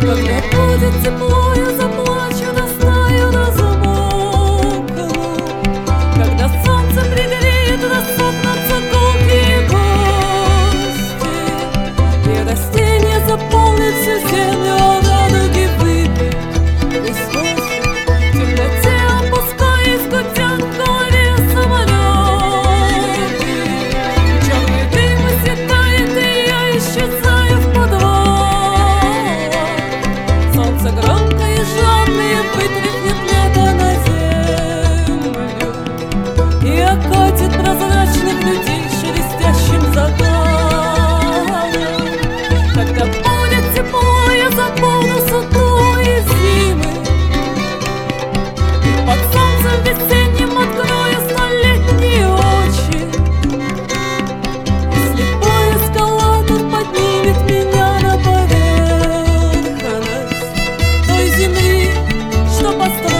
Когда будет тепло, я забыть земли, что построил.